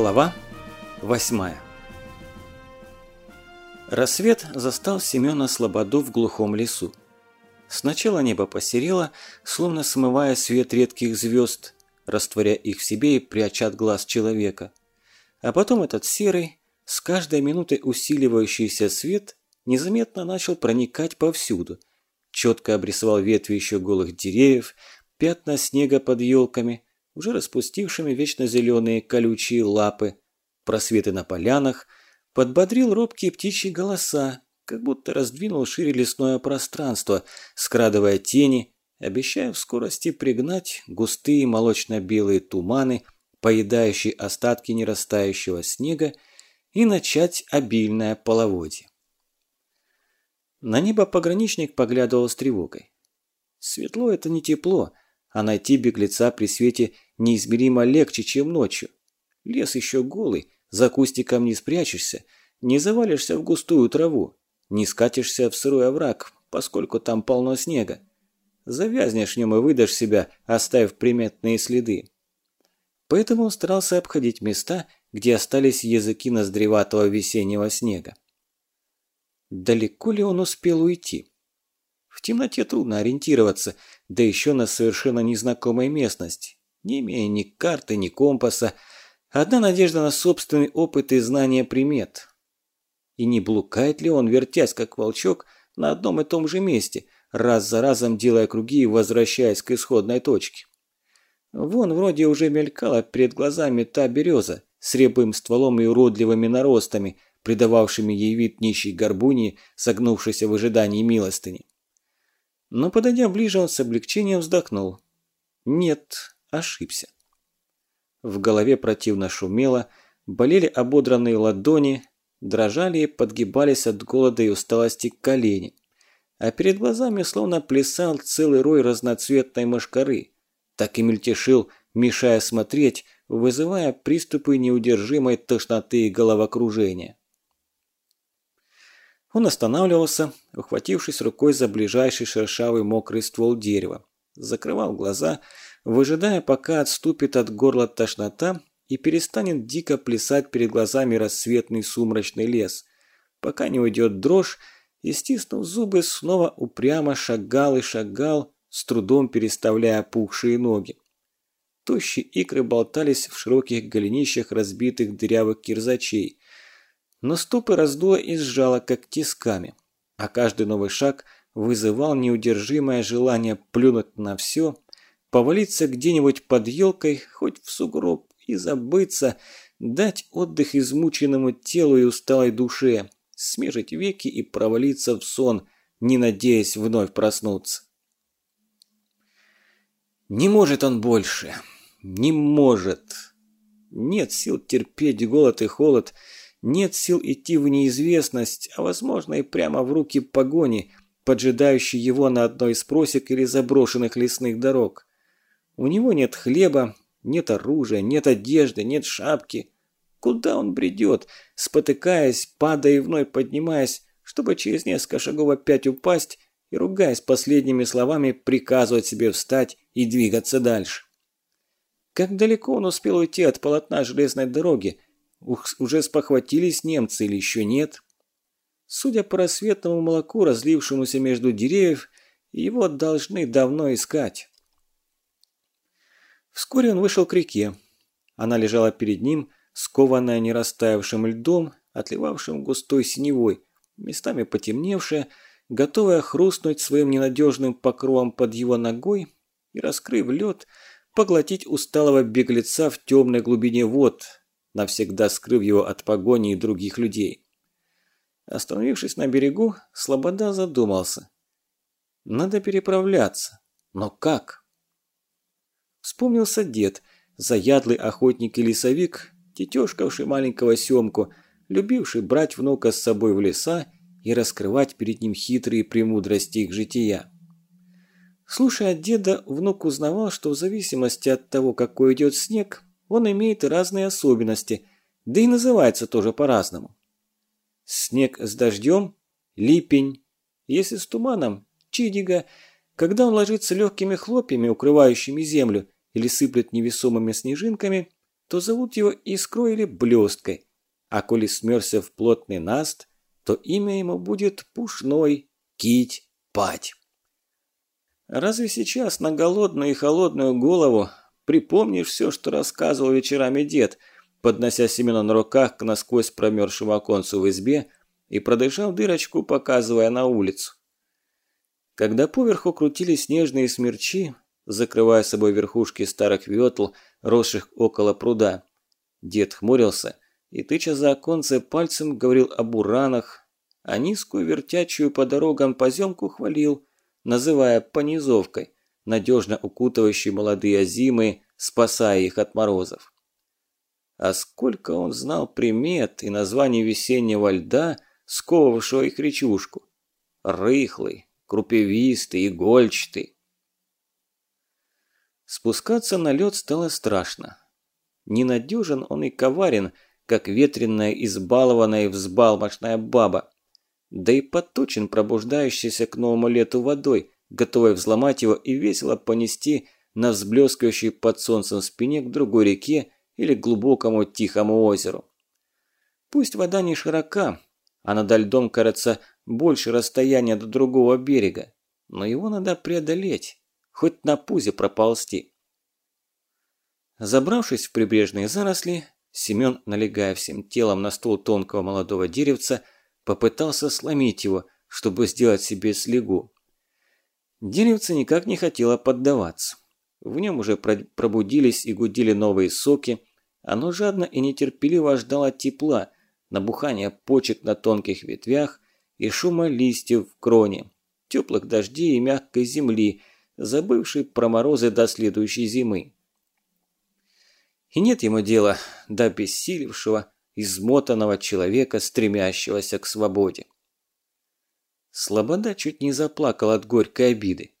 Глава восьмая Рассвет застал Семёна Слободу в глухом лесу. Сначала небо посерело, словно смывая свет редких звезд, растворяя их в себе и пряча от глаз человека. А потом этот серый, с каждой минутой усиливающийся свет незаметно начал проникать повсюду. Четко обрисовал ветви еще голых деревьев, пятна снега под елками – уже распустившими вечно зеленые колючие лапы, просветы на полянах, подбодрил робкие птичьи голоса, как будто раздвинул шире лесное пространство, скрадывая тени, обещая в скорости пригнать густые молочно-белые туманы, поедающие остатки нерастающего снега, и начать обильное половодье. На небо пограничник поглядывал с тревогой. Светло это не тепло, а найти беглеца при свете неизмеримо легче, чем ночью. Лес еще голый, за кустиком не спрячешься, не завалишься в густую траву, не скатишься в сырой овраг, поскольку там полно снега. Завязнешь в нем и выдашь себя, оставив приметные следы. Поэтому он старался обходить места, где остались языки ноздреватого весеннего снега. Далеко ли он успел уйти? В темноте трудно ориентироваться, да еще на совершенно незнакомой местности, не имея ни карты, ни компаса. Одна надежда на собственный опыт и знание примет. И не блукает ли он, вертясь как волчок, на одном и том же месте, раз за разом делая круги и возвращаясь к исходной точке? Вон вроде уже мелькала перед глазами та береза с рябым стволом и уродливыми наростами, придававшими ей вид нищей горбуни, согнувшейся в ожидании милостыни. Но подойдя ближе, он с облегчением вздохнул. Нет, ошибся. В голове противно шумело, болели ободранные ладони, дрожали и подгибались от голода и усталости колени. А перед глазами словно плясал целый рой разноцветной мошкары. Так и мельтешил, мешая смотреть, вызывая приступы неудержимой тошноты и головокружения. Он останавливался, ухватившись рукой за ближайший шершавый мокрый ствол дерева. Закрывал глаза, выжидая, пока отступит от горла тошнота и перестанет дико плясать перед глазами рассветный сумрачный лес. Пока не уйдет дрожь, и, стиснув зубы, снова упрямо шагал и шагал, с трудом переставляя пухшие ноги. Тощие икры болтались в широких голенищах разбитых дырявых кирзачей но стопы раздуло и сжало, как тисками, а каждый новый шаг вызывал неудержимое желание плюнуть на все, повалиться где-нибудь под елкой, хоть в сугроб, и забыться, дать отдых измученному телу и усталой душе, смежить веки и провалиться в сон, не надеясь вновь проснуться. Не может он больше. Не может. Нет сил терпеть голод и холод – нет сил идти в неизвестность, а возможно и прямо в руки погони, поджидающей его на одной из просек или заброшенных лесных дорог. У него нет хлеба, нет оружия, нет одежды, нет шапки. Куда он бредет, спотыкаясь, падая и вновь поднимаясь, чтобы через несколько шагов опять упасть и, ругаясь последними словами, приказывать себе встать и двигаться дальше? Как далеко он успел уйти от полотна железной дороги, уже спохватились немцы или еще нет? Судя по рассветному молоку, разлившемуся между деревьев, его должны давно искать. Вскоре он вышел к реке. Она лежала перед ним, скованная нерастаявшим льдом, отливавшим густой синевой, местами потемневшая, готовая хрустнуть своим ненадежным покровом под его ногой и, раскрыв лед, поглотить усталого беглеца в темной глубине вод, навсегда скрыв его от погони и других людей. Остановившись на берегу, Слобода задумался. Надо переправляться. Но как? Вспомнился дед, заядлый охотник и лесовик, тетешкавший маленького Семку, любивший брать внука с собой в леса и раскрывать перед ним хитрые премудрости их жития. Слушая деда, внук узнавал, что в зависимости от того, какой идет снег, он имеет разные особенности, да и называется тоже по-разному. Снег с дождем – липень, если с туманом – чидига, когда он ложится легкими хлопьями, укрывающими землю, или сыплет невесомыми снежинками, то зовут его Искрой или Блесткой, а коли смерся в плотный наст, то имя ему будет Пушной, Кить, Пать. Разве сейчас на голодную и холодную голову припомнишь все, что рассказывал вечерами дед, поднося Семена на руках к насквозь промерзшему оконцу в избе и продышал дырочку, показывая на улицу? Когда поверху крутились снежные смерчи, закрывая собой верхушки старых ветл, росших около пруда, дед хмурился и, тыча за оконце пальцем, говорил об уранах, а низкую вертячую по дорогам поземку хвалил, называя понизовкой, надежно укутывающей молодые озимы, спасая их от морозов. А сколько он знал примет и названий весеннего льда, сковывавшего их речушку. Рыхлый, крупевистый, игольчатый. Спускаться на лед стало страшно. Ненадежен он и коварен, как ветреная, избалованная и взбалмошная баба. Да и поточен пробуждающийся к новому лету водой, готовой взломать его и весело понести на взблескивающей под солнцем спине к другой реке или глубокому тихому озеру. Пусть вода не широка, а над льдом, кажется, больше расстояния до другого берега, но его надо преодолеть, хоть на пузе проползти. Забравшись в прибрежные заросли, Семен, налегая всем телом на ствол тонкого молодого деревца, попытался сломить его, чтобы сделать себе слегу. Деревце никак не хотело поддаваться. В нем уже пробудились и гудели новые соки, оно жадно и нетерпеливо ждало тепла, набухания почек на тонких ветвях и шума листьев в кроне, теплых дождей и мягкой земли, забывшей про морозы до следующей зимы. И нет ему дела до обессилевшего, измотанного человека, стремящегося к свободе. Слобода чуть не заплакал от горькой обиды.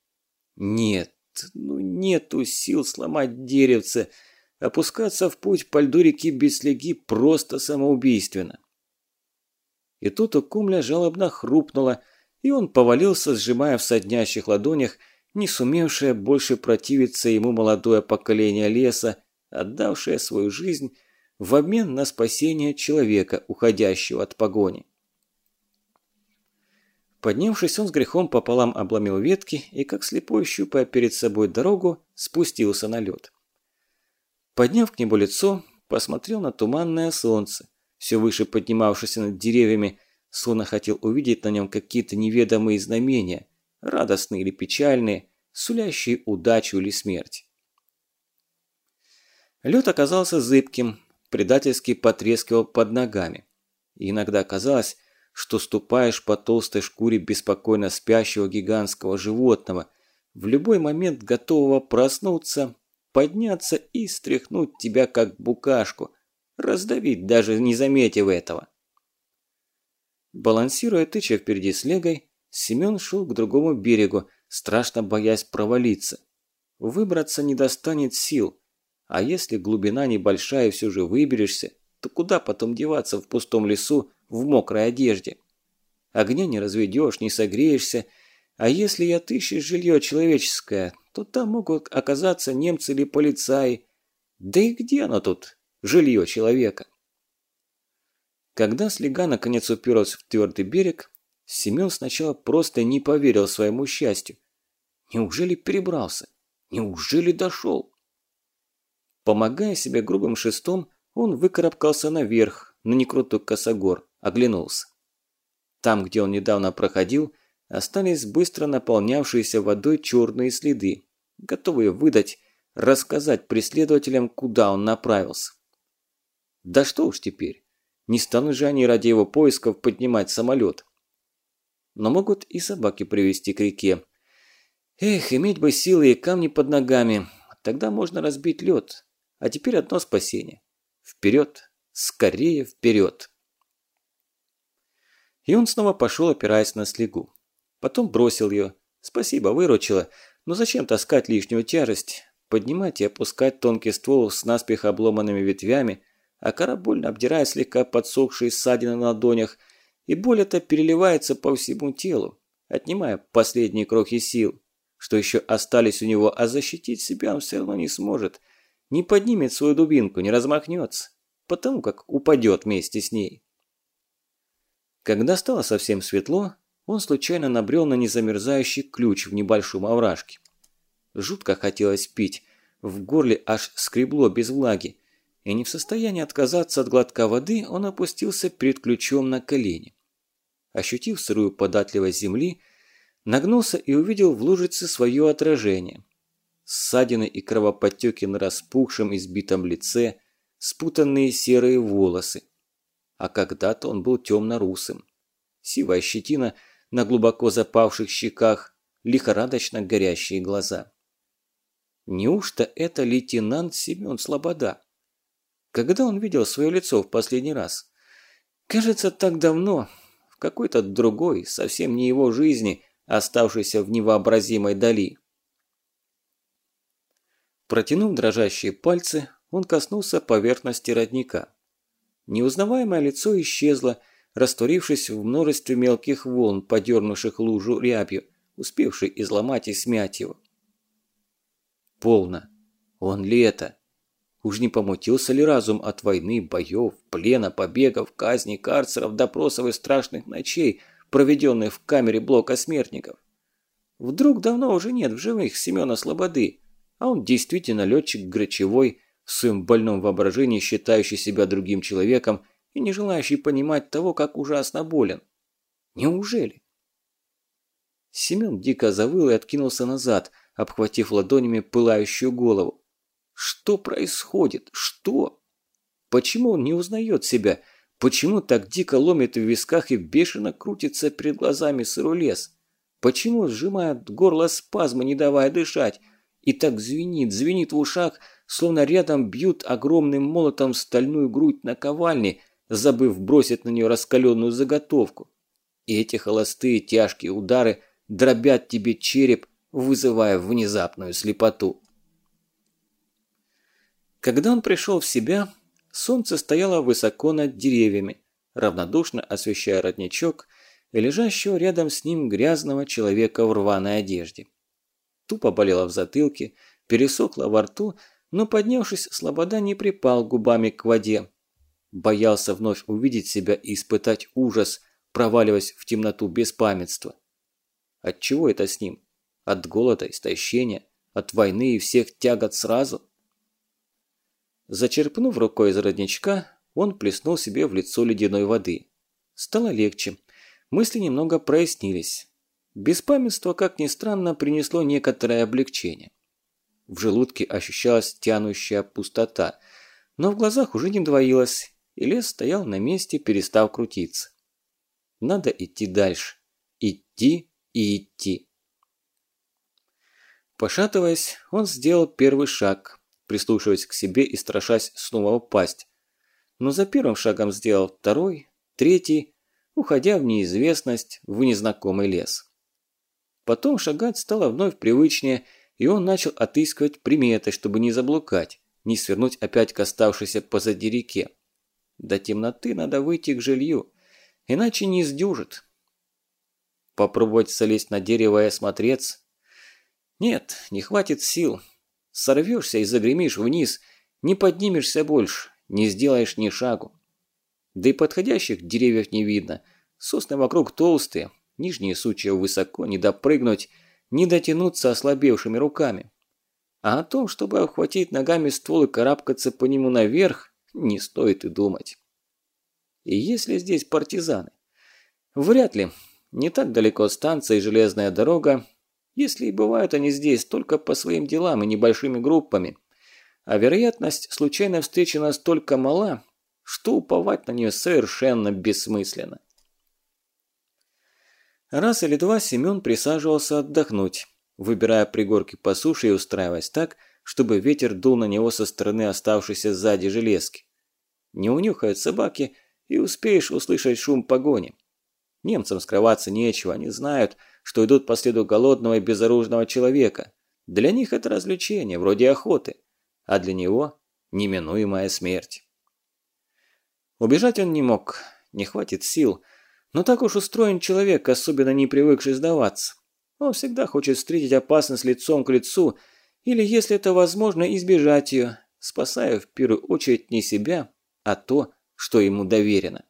Нет, ну нету сил сломать деревце, опускаться в путь по льду реки без слеги просто самоубийственно. И тут у Кумля жалобно хрупнуло, и он повалился, сжимая в соднящих ладонях не сумевшее больше противиться ему молодое поколение леса, отдавшее свою жизнь в обмен на спасение человека, уходящего от погони. Поднявшись, он с грехом пополам обломил ветки и, как слепой щупая перед собой дорогу, спустился на лед. Подняв к небу лицо, посмотрел на туманное солнце, все выше поднимавшийся над деревьями, словно хотел увидеть на нем какие-то неведомые знамения, радостные или печальные, сулящие удачу или смерть. Лед оказался зыбким, предательски потрескивал под ногами. И иногда казалось, что ступаешь по толстой шкуре беспокойно спящего гигантского животного, в любой момент готового проснуться, подняться и стряхнуть тебя как букашку, Раздавить, даже не заметив этого. Балансируя тыча впереди с легой, Семен шел к другому берегу, страшно боясь провалиться. Выбраться не достанет сил, а если глубина небольшая и все же выберешься, то куда потом деваться в пустом лесу в мокрой одежде? Огня не разведешь, не согреешься, а если и отыщешь жилье человеческое, то там могут оказаться немцы или полицаи. Да и где оно тут, жилье человека. Когда слега наконец уперлась в твердый берег, Семен сначала просто не поверил своему счастью. Неужели перебрался? Неужели дошел? Помогая себе грубым шестом, он выкарабкался наверх, на некрутой косогор, оглянулся. Там, где он недавно проходил, остались быстро наполнявшиеся водой черные следы, готовые выдать, рассказать преследователям, куда он направился. Да что уж теперь. Не станут же они ради его поисков поднимать самолет. Но могут и собаки привести к реке. Эх, иметь бы силы и камни под ногами. Тогда можно разбить лед. А теперь одно спасение. Вперед, скорее вперед. И он снова пошел, опираясь на слегу. Потом бросил ее. Спасибо, выручила. Но зачем таскать лишнюю тяжесть? Поднимать и опускать тонкий ствол с наспех обломанными ветвями – а кора больно обдирает слегка подсохшие ссадины на ладонях, и боль эта переливается по всему телу, отнимая последние крохи сил, что еще остались у него, а защитить себя он все равно не сможет. Не поднимет свою дубинку, не размахнется, потому как упадет вместе с ней. Когда стало совсем светло, он случайно набрел на незамерзающий ключ в небольшом овражке. Жутко хотелось пить, в горле аж скребло без влаги, и не в состоянии отказаться от глотка воды, он опустился перед ключом на колени. Ощутив сырую податливость земли, нагнулся и увидел в лужице свое отражение. Ссадины и кровоподтеки на распухшем избитом лице, спутанные серые волосы. А когда-то он был темно-русым. Сивая щетина на глубоко запавших щеках, лихорадочно горящие глаза. Неужто это лейтенант Семен Слобода? Когда он видел свое лицо в последний раз? Кажется, так давно, в какой-то другой, совсем не его жизни, оставшейся в невообразимой дали. Протянув дрожащие пальцы, он коснулся поверхности родника. Неузнаваемое лицо исчезло, растворившись в множестве мелких волн, подернувших лужу рябью, успевшей изломать и смять его. Полно. Он ли это? Уж не помутился ли разум от войны, боев, плена, побегов, казней, карцеров, допросов и страшных ночей, проведенных в камере блока смертников? Вдруг давно уже нет в живых Семена Слободы, а он действительно летчик Грачевой, в своем больном воображении считающий себя другим человеком и не желающий понимать того, как ужасно болен. Неужели? Семен дико завыл и откинулся назад, обхватив ладонями пылающую голову. Что происходит? Что? Почему он не узнает себя? Почему так дико ломит в висках и бешено крутится перед глазами сырой лес? Почему сжимает горло спазмы, не давая дышать? И так звенит, звенит в ушах, словно рядом бьют огромным молотом стальную грудь на ковальне, забыв бросить на нее раскаленную заготовку. И эти холостые тяжкие удары дробят тебе череп, вызывая внезапную слепоту. Когда он пришел в себя, солнце стояло высоко над деревьями, равнодушно освещая родничок лежащего рядом с ним грязного человека в рваной одежде. Тупо болело в затылке, пересохло во рту, но, поднявшись, Слобода не припал губами к воде. Боялся вновь увидеть себя и испытать ужас, проваливаясь в темноту беспамятства. От чего это с ним? От голода, истощения, от войны и всех тягот сразу? Зачерпнув рукой из родничка, он плеснул себе в лицо ледяной воды. Стало легче. Мысли немного прояснились. Беспамятство, как ни странно, принесло некоторое облегчение. В желудке ощущалась тянущая пустота, но в глазах уже не двоилось, и лес стоял на месте, перестав крутиться. Надо идти дальше. Идти и идти. Пошатываясь, он сделал первый шаг, прислушиваясь к себе и страшась снова упасть. Но за первым шагом сделал второй, третий, уходя в неизвестность, в незнакомый лес. Потом шагать стало вновь привычнее, и он начал отыскивать приметы, чтобы не заблукать, не свернуть опять к оставшейся позади реке. До темноты надо выйти к жилью, иначе не сдюжит. Попробовать залезть на дерево и осмотреться? Нет, не хватит сил, Сорвешься и загремишь вниз, не поднимешься больше, не сделаешь ни шагу. Да и подходящих деревьев не видно. Сосны вокруг толстые, нижние сучья высоко, не допрыгнуть, не дотянуться ослабевшими руками. А о том, чтобы охватить ногами ствол и карабкаться по нему наверх, не стоит и думать. И если здесь партизаны? Вряд ли. Не так далеко станция и железная дорога, если и бывают они здесь только по своим делам и небольшими группами. А вероятность случайной встречи настолько мала, что уповать на нее совершенно бессмысленно. Раз или два Семен присаживался отдохнуть, выбирая пригорки по суше и устраиваясь так, чтобы ветер дул на него со стороны оставшейся сзади железки. Не унюхают собаки, и успеешь услышать шум погони. Немцам скрываться нечего, они знают – что идут по следу голодного и безоружного человека. Для них это развлечение, вроде охоты, а для него неминуемая смерть. Убежать он не мог, не хватит сил, но так уж устроен человек, особенно не привыкший сдаваться. Он всегда хочет встретить опасность лицом к лицу, или, если это возможно, избежать ее, спасая в первую очередь не себя, а то, что ему доверено.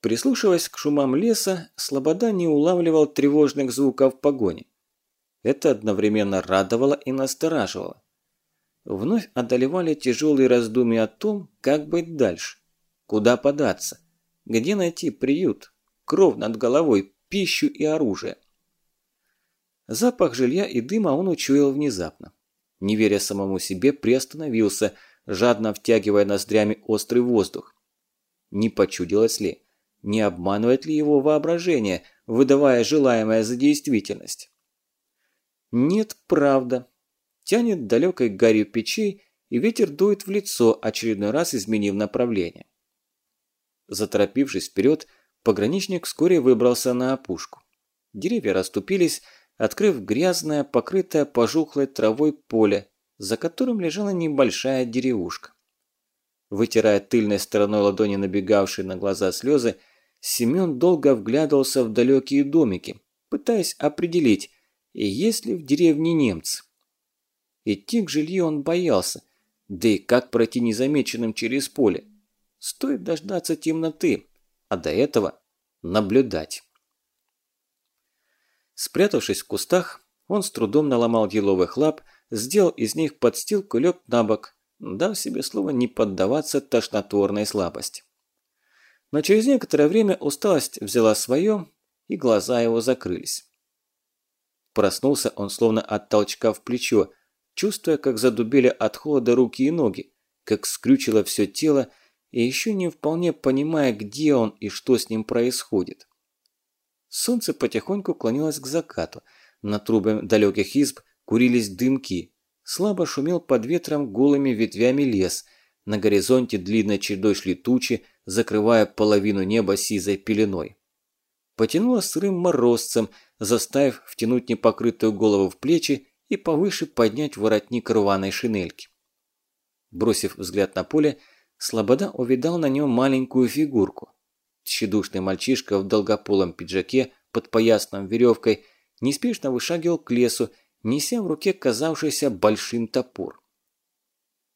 Прислушиваясь к шумам леса, Слобода не улавливал тревожных звуков погони. Это одновременно радовало и настораживало. Вновь одолевали тяжелые раздумья о том, как быть дальше, куда податься, где найти приют, кров над головой, пищу и оружие. Запах жилья и дыма он учуял внезапно. Не веря самому себе, приостановился, жадно втягивая ноздрями острый воздух. Не почудилось ли? Не обманывает ли его воображение, выдавая желаемое за действительность? Нет, правда. Тянет далекой гарью печей, и ветер дует в лицо, очередной раз изменив направление. Заторопившись вперед, пограничник вскоре выбрался на опушку. Деревья расступились, открыв грязное, покрытое пожухлой травой поле, за которым лежала небольшая деревушка. Вытирая тыльной стороной ладони набегавшие на глаза слезы, Семен долго вглядывался в далекие домики, пытаясь определить, есть ли в деревне немцы. Идти к жилью он боялся, да и как пройти незамеченным через поле. Стоит дождаться темноты, а до этого наблюдать. Спрятавшись в кустах, он с трудом наломал еловых лап, сделал из них подстилку лег на бок, дав себе слово не поддаваться тошнотворной слабости. Но через некоторое время усталость взяла свое, и глаза его закрылись. Проснулся он словно от толчка в плечо, чувствуя, как задубели от холода руки и ноги, как скрючило все тело, и еще не вполне понимая, где он и что с ним происходит. Солнце потихоньку клонилось к закату, на трубе далеких изб курились дымки, слабо шумел под ветром голыми ветвями лес, на горизонте длинной чередой шли тучи, закрывая половину неба сизой пеленой. Потянуло сырым морозцем, заставив втянуть непокрытую голову в плечи и повыше поднять воротник рваной шинельки. Бросив взгляд на поле, Слобода увидал на нем маленькую фигурку. Тщедушный мальчишка в долгополом пиджаке под поясном веревкой неспешно вышагивал к лесу, неся в руке казавшийся большим топор.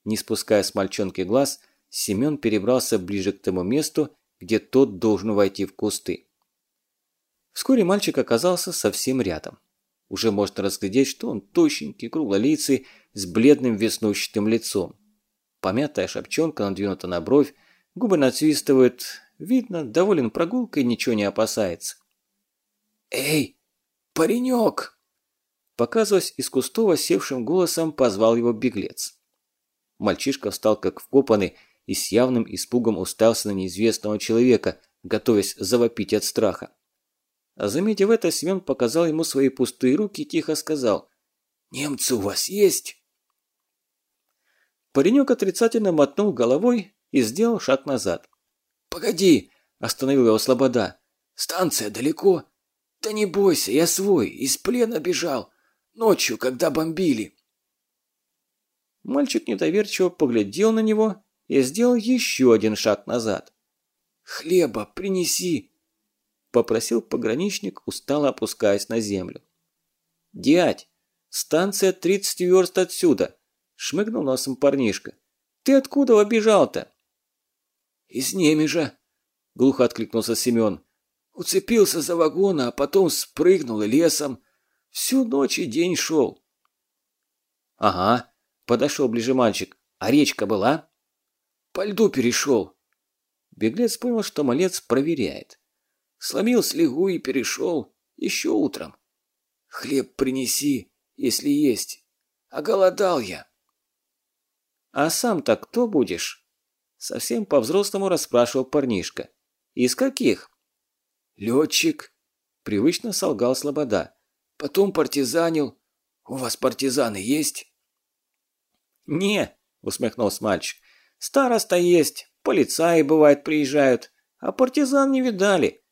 Не спуская с мальчонки глаз, Семен перебрался ближе к тому месту, где тот должен войти в кусты. Вскоре мальчик оказался совсем рядом. Уже можно разглядеть, что он тощенький, круглолицый, с бледным веснущатым лицом. Помятая шапчонка надвинута на бровь, губы надсвистывают. Видно, доволен прогулкой, ничего не опасается. «Эй, паренек!» Показываясь из кустова, севшим голосом позвал его беглец. Мальчишка встал как вкопанный и с явным испугом уставился на неизвестного человека, готовясь завопить от страха. А заметив это, Семен показал ему свои пустые руки и тихо сказал «Немцы у вас есть?» Паренек отрицательно мотнул головой и сделал шаг назад. «Погоди!» – остановил его Слобода. «Станция далеко?» «Да не бойся, я свой, из плена бежал. Ночью, когда бомбили». Мальчик недоверчиво поглядел на него и сделал еще один шаг назад. «Хлеба принеси!» – попросил пограничник, устало опускаясь на землю. «Дядь, станция 30 верст отсюда!» – шмыгнул носом парнишка. «Ты откуда убежал-то?» «Из Немежа!» – глухо откликнулся Семен. «Уцепился за вагон, а потом спрыгнул и лесом. Всю ночь и день шел». «Ага», – подошел ближе мальчик. «А речка была?» По льду перешел. Беглец понял, что малец проверяет. Сломил слегу и перешел еще утром. Хлеб принеси, если есть. А голодал я. А сам-то кто будешь? Совсем по-взрослому расспрашивал парнишка. Из каких? Летчик. Привычно солгал Слобода. Потом партизанил. У вас партизаны есть? Не, усмехнулся мальчик. Староста есть, полицаи, бывает, приезжают, а партизан не видали.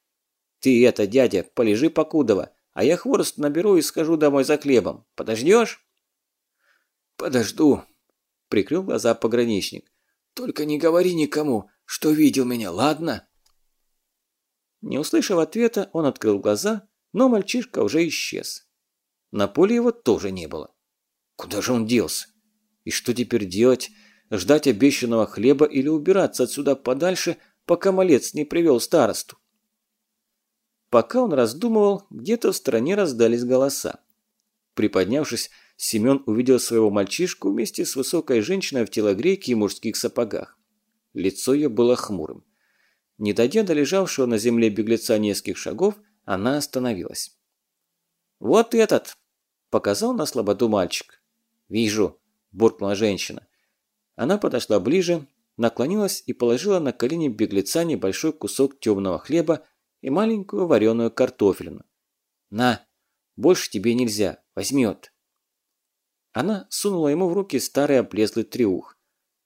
Ты это, дядя, полежи покудово, а я хворост наберу и схожу домой за хлебом. Подождешь? Подожду, прикрыл глаза пограничник. Только не говори никому, что видел меня, ладно? Не услышав ответа, он открыл глаза, но мальчишка уже исчез. На поле его тоже не было. Куда же он делся? И что теперь делать? Ждать обещанного хлеба или убираться отсюда подальше, пока малец не привел старосту? Пока он раздумывал, где-то в стороне раздались голоса. Приподнявшись, Семен увидел своего мальчишку вместе с высокой женщиной в телогрейке и мужских сапогах. Лицо ее было хмурым. Не дойдя до лежавшего на земле беглеца нескольких шагов, она остановилась. «Вот этот!» – показал на слободу мальчик. «Вижу!» – буркнула женщина. Она подошла ближе, наклонилась и положила на колени беглеца небольшой кусок темного хлеба и маленькую вареную картофелину. «На, больше тебе нельзя, возьмет». Она сунула ему в руки старый облезлый триух.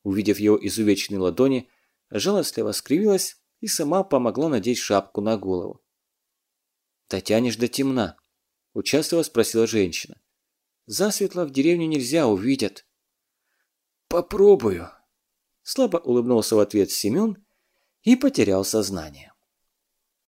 Увидев его изувеченные ладони, жалостливо скривилась и сама помогла надеть шапку на голову. «Дотянешь до темна?» – участливо спросила женщина. «Засветло в деревню нельзя, увидят». «Попробую», – слабо улыбнулся в ответ Семен и потерял сознание.